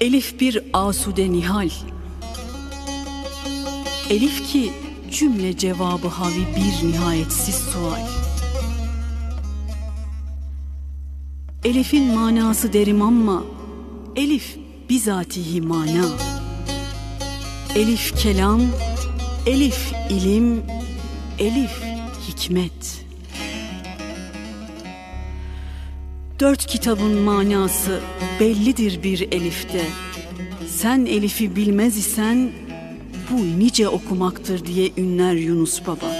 Elif bir asude nihal. Elif ki cümle cevabı havi bir nihayetsiz sual. Elif'in manası derim ama Elif bizatihi mana. Elif kelam, Elif ilim, Elif hikmet. Dört kitabın manası bellidir bir elifte. Sen elifi bilmez isen bu nice okumaktır diye ünler Yunus Baba.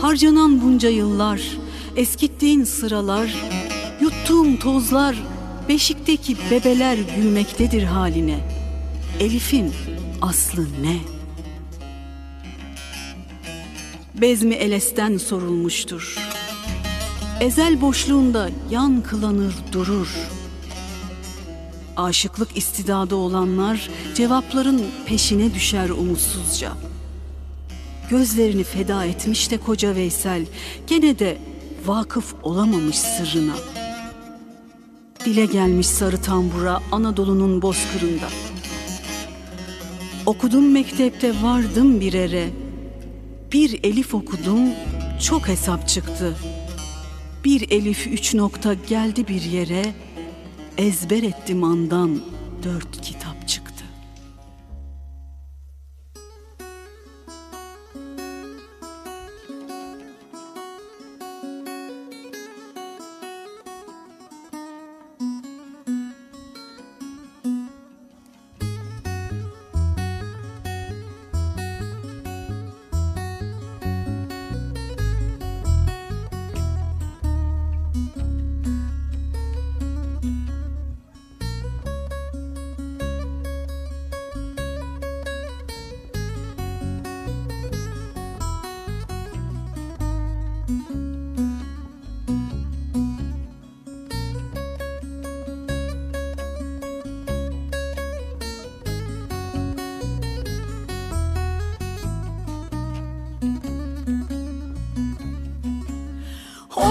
Harcanan bunca yıllar, eskittiğin sıralar, yuttuğum tozlar, beşikteki bebeler gülmektedir haline. Elif'in aslı ne? Bezmi Eles'ten sorulmuştur. Ezel boşluğunda yan kılanır durur. Aşıklık istidadı olanlar cevapların peşine düşer umutsuzca. Gözlerini feda etmiş de koca Veysel gene de vakıf olamamış sırrına. Dile gelmiş sarı tambura Anadolu'nun bozkırında. Okudum mektepte vardım bir ere. Bir elif okudum çok hesap çıktı. Bir elif üç nokta geldi bir yere. Ezber ettim andan dört kitap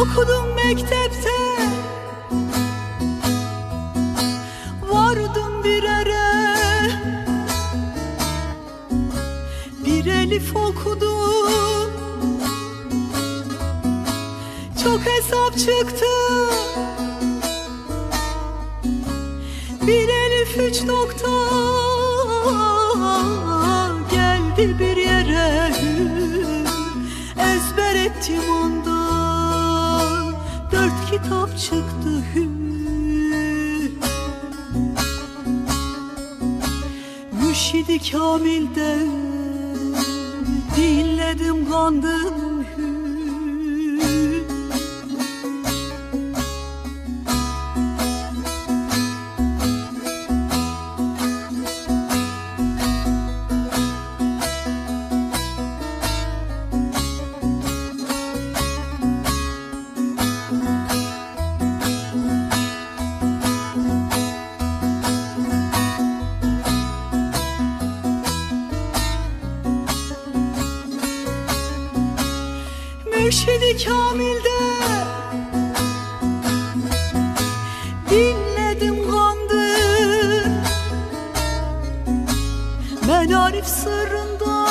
Okudum mektepte. Vardım bir ere Bir elif okudum. Çok hesap çıktı. Bir elif üç nokta. Geldi bir yere. Ezber ettim ondan kitap çıktı hü Mürşidi Kamil'de dinledim kandım Mürşidi Kamil'de. Dinledim kandır Menarif sırrında.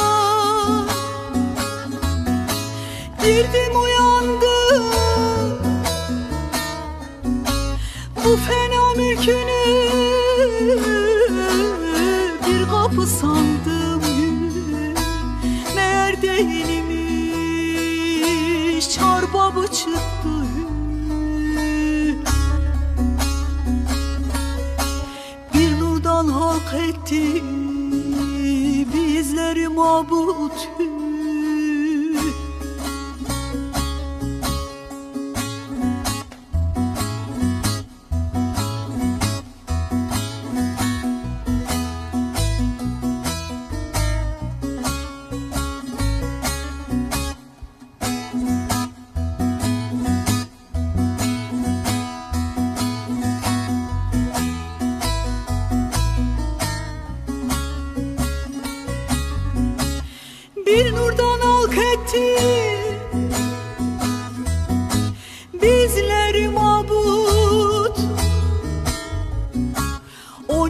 Girdim uyandım. Bu fena mülkünü Bir kapı sandım Çarbabı çıktı. Bir nurdan hak etti. Bizleri mabut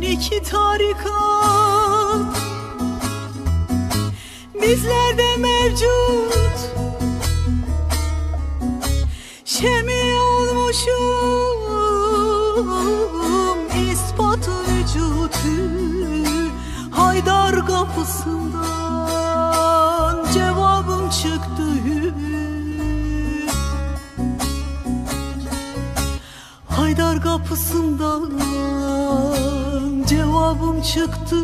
iki tarikat. Bizlerde mevcut. Şemi olmuşum ispatı vücudu Haydar kapısından cevabım çıktı. Haydar kapısından cevabım çıktı